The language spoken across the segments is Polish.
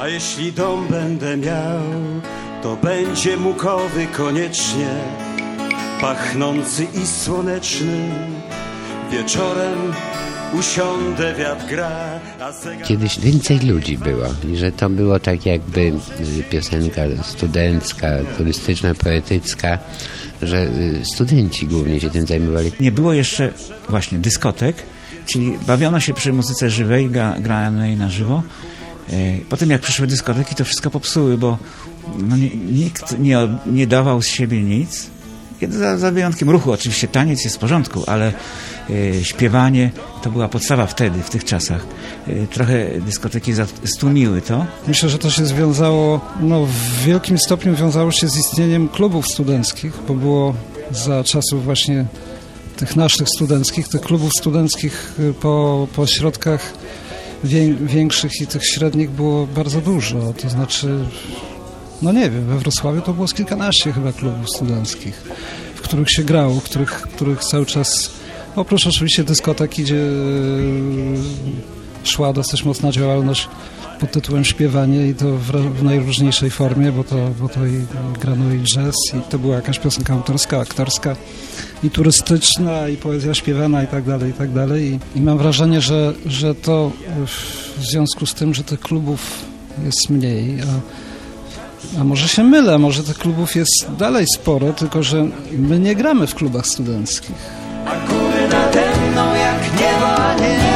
A jeśli dom będę miał, to będzie mukowy koniecznie, pachnący i słoneczny. Wieczorem usiądę, wiatr gra, a zegar... Kiedyś więcej ludzi było i że to było tak jakby y, piosenka studencka, turystyczna, poetycka, że y, studenci głównie się tym zajmowali. Nie było jeszcze właśnie dyskotek, czyli bawiono się przy muzyce żywej, gra, granej na żywo. E, Potem jak przyszły dyskoteki, to wszystko popsuły, bo no, nikt nie, nie dawał z siebie nic. Za, za wyjątkiem ruchu, oczywiście taniec jest w porządku, ale e, śpiewanie to była podstawa wtedy, w tych czasach. E, trochę dyskoteki stłumiły to. Myślę, że to się związało, no w wielkim stopniu wiązało się z istnieniem klubów studenckich, bo było za czasów właśnie tych naszych studenckich, tych klubów studenckich y, po, po środkach wię, większych i tych średnich było bardzo dużo. To znaczy, no nie wiem, we Wrocławiu to było z kilkanaście chyba klubów studenckich, w których się grało, w których, których cały czas, oprócz oczywiście dyskotek, gdzie y, szła dosyć mocna działalność pod tytułem śpiewanie i to w, w najróżniejszej formie, bo to, bo to i grano i jazz i to była jakaś piosenka autorska, aktorska i turystyczna i poezja śpiewana i tak dalej, i tak dalej i, i mam wrażenie, że, że to w związku z tym, że tych klubów jest mniej, a, a może się mylę, może tych klubów jest dalej sporo, tylko że my nie gramy w klubach studenckich. A góry nade mną jak niebo, a niebo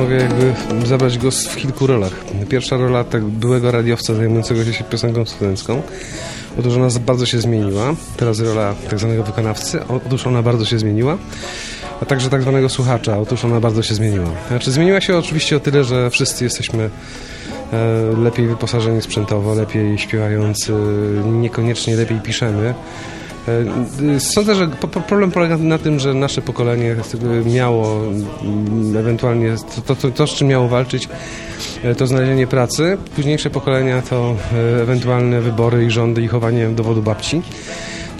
Mogę jakby zabrać go w kilku rolach. Pierwsza rola tak byłego radiowca zajmującego się piosenką studencką. Otóż ona bardzo się zmieniła. Teraz rola tak zwanego wykonawcy. Otóż ona bardzo się zmieniła. A także tak zwanego słuchacza. Otóż ona bardzo się zmieniła. Znaczy zmieniła się oczywiście o tyle, że wszyscy jesteśmy e, lepiej wyposażeni sprzętowo, lepiej śpiewający, niekoniecznie lepiej piszemy. E, Sądzę, że problem polega na tym, że nasze pokolenie e, miało mm, ewentualnie to, to, to, z czym miało walczyć, to znalezienie pracy. Późniejsze pokolenia to ewentualne wybory i rządy i chowanie dowodu babci.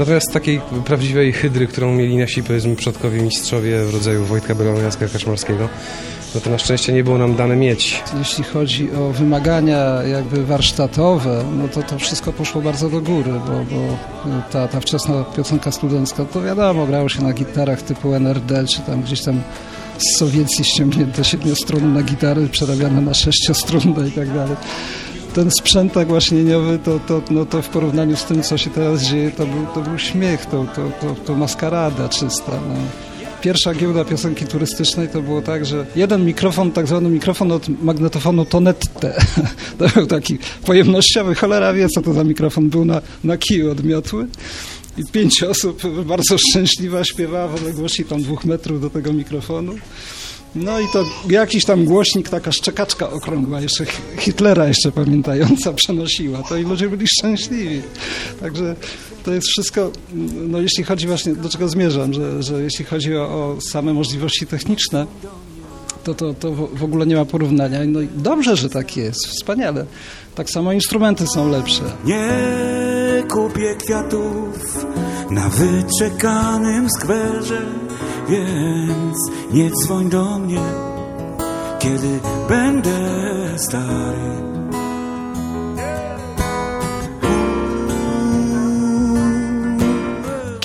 Natomiast takiej prawdziwej hydry, którą mieli nasi powiedzmy przodkowie mistrzowie w rodzaju Wojtka Belona, Jacka no to na szczęście nie było nam dane mieć. Jeśli chodzi o wymagania jakby warsztatowe, no to to wszystko poszło bardzo do góry, bo, bo ta, ta wczesna piosenka studencka, to wiadomo, grało się na gitarach typu NRD, czy tam gdzieś tam z Sowietcji ściągnięte siedmiostrunne gitary przerabiane na sześciostrunne i tak dalej. Ten sprzęt tak łaśnieniowy, to, to, no to w porównaniu z tym, co się teraz dzieje, to był, to był śmiech, to, to, to, to maskarada czysta. No pierwsza giełda piosenki turystycznej to było tak, że jeden mikrofon, tak zwany mikrofon od magnetofonu Tonette, to był taki pojemnościowy, cholera wie co to za mikrofon był na, na kiju od miotły i pięć osób bardzo szczęśliwa śpiewała w odległości tam dwóch metrów do tego mikrofonu. No i to jakiś tam głośnik, taka szczekaczka okrągła, jeszcze Hi- Hitlera jeszcze pamiętająca przenosiła. To i ludzie byli szczęśliwi. Także to jest wszystko, no jeśli chodzi właśnie, do czego zmierzam, że, że jeśli chodzi o, same możliwości techniczne, to, to, to w ogóle nie ma porównania. No i dobrze, że tak jest, wspaniale. Tak samo instrumenty są lepsze. Nie kupię kwiatów na wyczekanym skwerze, więc nie dzwoń do mnie, kiedy będę stary.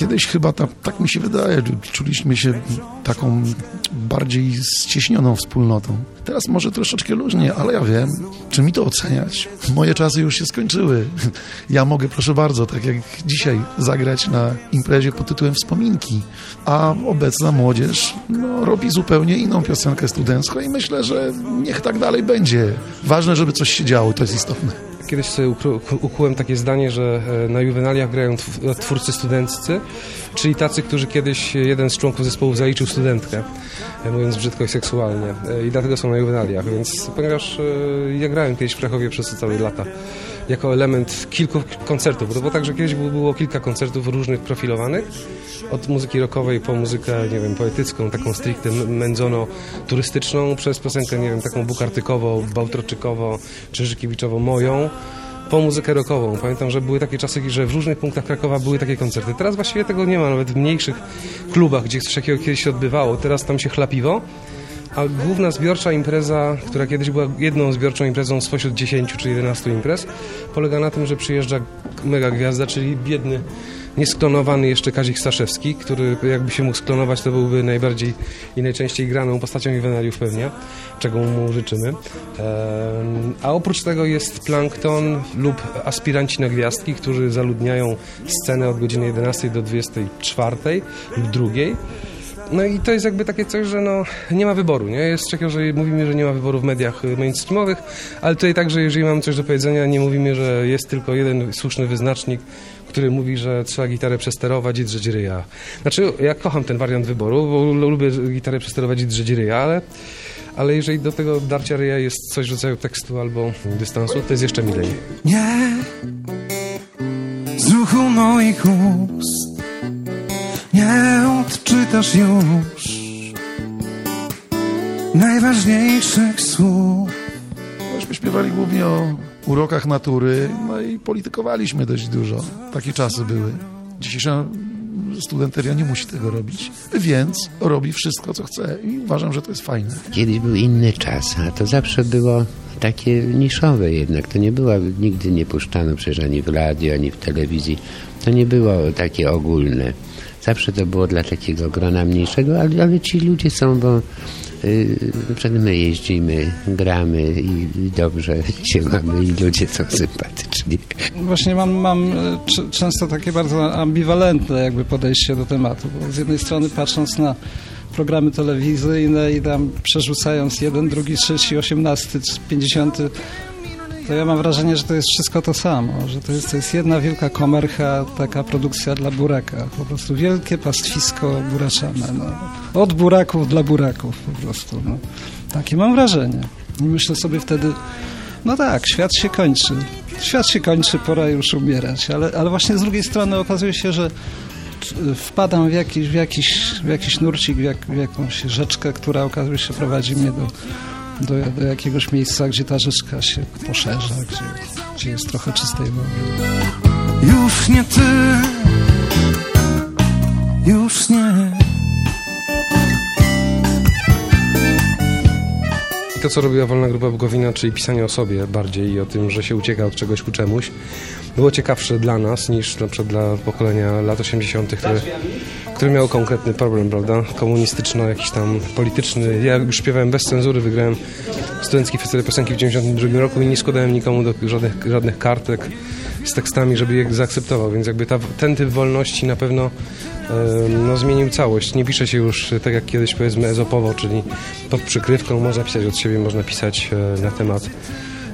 Kiedyś chyba ta, tak mi się wydaje, czuliśmy się taką bardziej ścieśnioną wspólnotą. Teraz może troszeczkę luźnie, ale ja wiem, czy mi to oceniać. Moje czasy już się skończyły. Ja mogę, proszę bardzo, tak jak dzisiaj, zagrać na imprezie pod tytułem Wspominki, a obecna młodzież no, robi zupełnie inną piosenkę studencką i myślę, że niech tak dalej będzie. Ważne, żeby coś się działo, to jest istotne. Kiedyś sobie ukułem takie zdanie, że e, na juwenaliach grają tw- twórcy studenccy, czyli tacy, którzy kiedyś jeden z członków zespołu zaliczył studentkę, e, mówiąc brzydko i seksualnie. E, I dlatego są na juwenaliach, więc ponieważ e, ja grałem kiedyś w Krakowie przez całe lata jako element kilku koncertów, bo to było tak, że kiedyś było kilka koncertów różnych profilowanych, od muzyki rockowej po muzykę, nie wiem, poetycką, taką stricte mędzono-turystyczną, przez piosenkę, nie wiem, taką bukartykową, bałtroczykową, czy Żykiewiczową, moją, po muzykę rockową. Pamiętam, że były takie czasy, że w różnych punktach Krakowa były takie koncerty. Teraz właściwie tego nie ma, nawet w mniejszych klubach, gdzie coś takiego kiedyś się odbywało. Teraz tam się chlapiwo, A główna zbiorcza impreza, która kiedyś była jedną zbiorczą imprezą spośród 10 czy 11 imprez, polega na tym, że przyjeżdża mega gwiazda, czyli biedny, niesklonowany jeszcze Kazik Staszewski, który jakby się mógł sklonować, to byłby najbardziej i najczęściej graną postacią Iwenariów pewnie, czego mu życzymy. A oprócz tego jest Plankton lub aspiranci na gwiazdki, którzy zaludniają scenę od godziny 11 do 24 lub 2. No i to jest jakby takie coś, że no, nie ma wyboru, nie? Jest takiego, że mówimy, że nie ma wyboru w mediach mainstreamowych, ale tutaj także, jeżeli mamy coś do powiedzenia, nie mówimy, że jest tylko jeden słuszny wyznacznik, który mówi, że trzeba gitarę przesterować i drzeć ryja. Znaczy, ja kocham ten wariant wyboru, bo lu- lubię gitarę przesterować i drzeć ryja, ale, ale jeżeli do tego darcia ryja jest coś w rodzaju tekstu albo dystansu, to jest jeszcze milej. Nie z ruchu moich ust nie odczytasz już najważniejszych słów. Śpiewali głównie o urokach natury, no i politykowaliśmy dość dużo. Takie czasy były. Dzisiejsza studenteria nie musi tego robić, więc robi wszystko, co chce i uważam, że to jest fajne. Kiedyś był inny czas, a to zawsze było takie niszowe jednak. To nie było, nigdy nie puszczano przecież ani w radio, ani w telewizji. To nie było takie ogólne. Zawsze to było dla takiego grona mniejszego, ale, ale ci ludzie są, bo my jeździmy, gramy i, dobrze się mamy i ludzie są sympatyczni. Właśnie mam, mam c- często takie bardzo ambiwalentne jakby podejście do tematu, bo z jednej strony patrząc na programy telewizyjne i tam przerzucając jeden, drugi, trzeci, osiemnasty, pięćdziesiąty, to ja mam wrażenie, że to jest wszystko to samo, że to jest, to jest jedna wielka komercha, taka produkcja dla buraka, po prostu wielkie pastwisko buraczane, no. od buraków dla buraków po prostu, no. Takie mam wrażenie. I myślę sobie wtedy, no tak, świat się kończy. Świat się kończy, pora już umierać, ale, ale właśnie z drugiej strony okazuje się, że wpadam w jakiś, w jakiś, w jakiś nurcik, w, jak, w jakąś rzeczkę, która okazuje się prowadzi mnie do, do, do jakiegoś miejsca, gdzie ta rzeczka się poszerza, gdzie, gdzie jest trochę czystej wody. Już nie ty, już nie. To, co robiła Wolna Grupa Bukowina, czyli pisanie o sobie bardziej i o tym, że się ucieka od czegoś ku czemuś, było ciekawsze dla nas niż na przykład dla pokolenia lat 80., które, które miało konkretny problem, prawda? Komunistyczno, jakiś tam polityczny. Ja już śpiewałem bez cenzury, wygrałem studencki festiwal piosenki w 92 roku i nie składałem nikomu do żadnych, żadnych kartek z tekstami, żeby je zaakceptował, więc jakby ta, ten typ wolności na pewno no, zmienił całość. Nie pisze się już tak jak kiedyś powiedzmy ezopowo, czyli pod przykrywką można pisać od siebie, można pisać e, na temat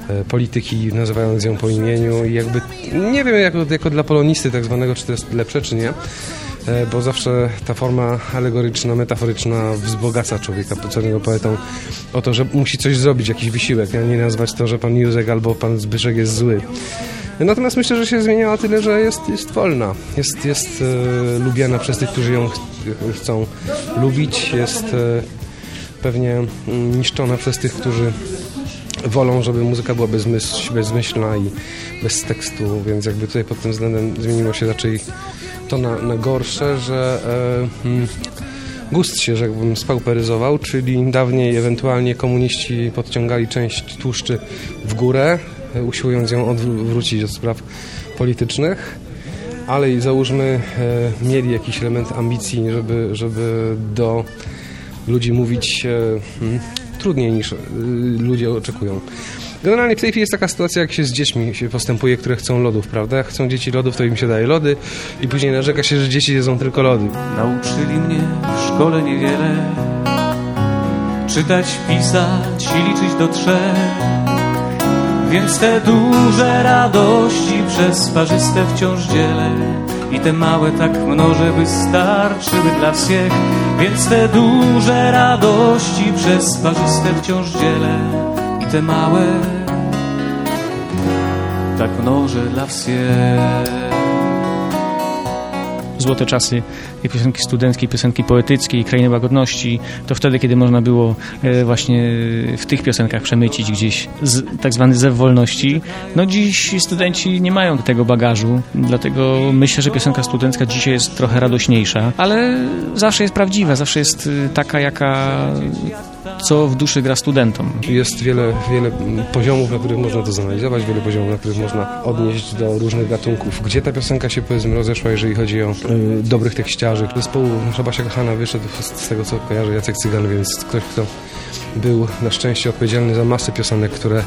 e, polityki, nazywając ją po imieniu i jakby, nie wiem jako, jako dla polonisty tak zwanego, czy to jest lepsze, czy nie, e, bo zawsze ta forma alegoryczna, metaforyczna wzbogaca człowieka, poconego poetą o to, że musi coś zrobić, jakiś wysiłek, a nie nazwać to, że pan Józek albo pan Zbyszek jest zły. Natomiast myślę, że się zmieniała tyle, że jest, jest wolna. Jest, jest e, lubiana przez tych, którzy ją ch chcą lubić. Jest e, pewnie mm, niszczona przez tych, którzy wolą, żeby muzyka była bezmyśl, bezmyślna i bez tekstu, więc jakby tutaj pod tym względem zmieniło się raczej to na, na gorsze, że e, mm, gust się, rzekłbym, spauperyzował, czyli dawniej ewentualnie komuniści podciągali część tłuszczy w górę, usiłując ją odwrócić od spraw politycznych, ale i załóżmy e, mieli jakiś element ambicji, żeby, żeby do ludzi mówić e, hmm, trudniej niż e, ludzie oczekują. Generalnie w tej chwili jest taka sytuacja, jak się z dziećmi się postępuje, które chcą lodów, prawda? Chcą dzieci lodów, to im się daje lody i później narzeka się, że dzieci jedzą tylko lody. Nauczyli mnie w szkole niewiele Czytać, pisać i liczyć do trzech więc te duże radości przez parzyste wciąż dzielę i te małe tak mnoże wystarczyły dla wsiech. Więc te duże radości przez parzyste wciąż dzielę i te małe tak mnoże dla wsiech złote czasy piosenki studenckiej, piosenki poetyckiej, krainy łagodności, to wtedy, kiedy można było e, właśnie w tych piosenkach przemycić gdzieś z, tak zwany zew wolności. No dziś studenci nie mają tego bagażu, dlatego myślę, że piosenka studencka dzisiaj jest trochę radośniejsza, ale zawsze jest prawdziwa, zawsze jest y, taka, jaka co w duszy gra studentom. Jest wiele, wiele poziomów, na których można to zanalizować, wiele poziomów, na których można odnieść do różnych gatunków. Gdzie ta piosenka się powiedzmy rozeszła, jeżeli chodzi o y, dobrych tekściarzy. Zespołu Szabasia Kochana wyszedł z tego, co kojarzę, Jacek Cygan, więc ktoś, kto był na szczęście odpowiedzialny za masę piosenek, które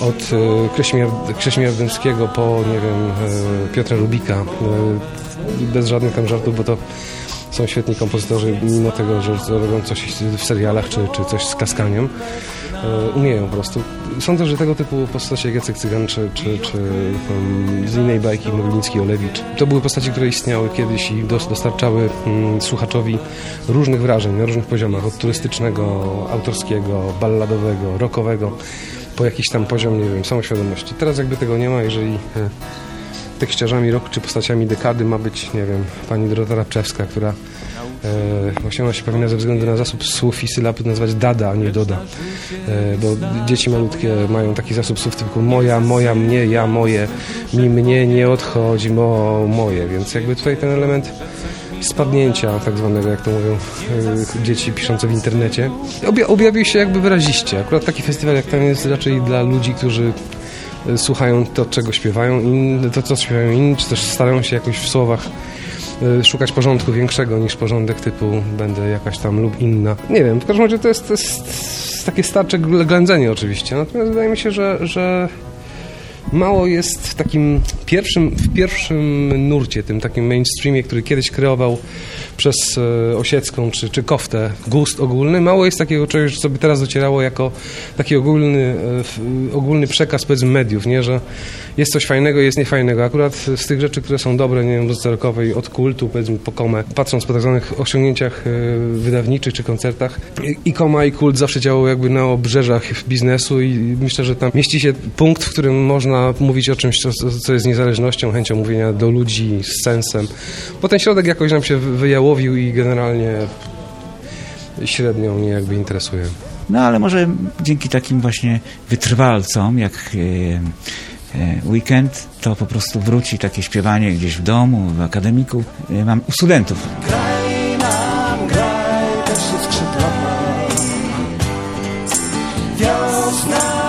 od y, Krześmia Dębskiego po, nie wiem, y, Piotra Rubika, bez żadnych tam żartów, bo to są świetni kompozytorzy, mimo tego, że robią coś w serialach czy, czy coś z klaskaniem. E, umieją po prostu. Sądzę, że tego typu postacie jak Jacek Cygan czy, czy, czy um, z innej bajki Mogliński Olewicz to były postacie, które istniały kiedyś i dostarczały um, słuchaczowi różnych wrażeń na różnych poziomach, od turystycznego, autorskiego, balladowego, rockowego po jakiś tam poziom, nie wiem, samoświadomości. Teraz jakby tego nie ma, jeżeli e, tekściarzami roku czy postaciami dekady ma być, nie wiem, pani Dorota Rabczewska, która e, właśnie ona się powinna ze względu na zasób słów i sylab nazywać Dada, a nie Doda. E, bo dzieci malutkie mają taki zasób słów typu moja, moja, mnie, ja, moje, mi, mnie nie odchodzi, mo, moje. Więc jakby tutaj ten element spadnięcia tak zwanego, jak to mówią e, dzieci piszące w internecie, obja objawił się jakby wyraziście. Akurat taki festiwal jak ten jest raczej dla ludzi, którzy słuchają to, czego śpiewają inni, to, co śpiewają inni, czy też starają się jakoś w słowach e, szukać porządku większego niż porządek typu będę jakaś tam lub inna. Nie wiem, w każdym razie to jest, to jest takie starcze ględzenie oczywiście, natomiast wydaje mi się, że, że mało jest w takim pierwszym, w pierwszym nurcie, tym takim mainstreamie, który kiedyś kreował przez e, Osiecką czy, czy Koftę gust ogólny, mało jest takiego czegoś, co by teraz docierało jako taki ogólny, e, ogólny przekaz powiedzmy mediów, nie, że jest coś fajnego, jest niefajnego. Akurat z tych rzeczy, które są dobre, nie wiem, muzyce rockowej, od kultu, powiedzmy po komę, patrząc po tak zwanych osiągnięciach e, wydawniczych czy koncertach, i koma i kult zawsze działało jakby na obrzeżach biznesu i myślę, że tam mieści się punkt, w którym można mówić o czymś, co, co jest niezależnością, chęcią mówienia do ludzi, z sensem, bo ten środek jakoś nam się wyjałowił i generalnie średnio mnie jakby interesuje. No ale może dzięki takim właśnie wytrwalcom jak e, e, weekend, to po prostu wróci takie śpiewanie gdzieś w domu, w akademiku. E, mam u studentów. Graj nam, graj te skrzydła. Wiosna,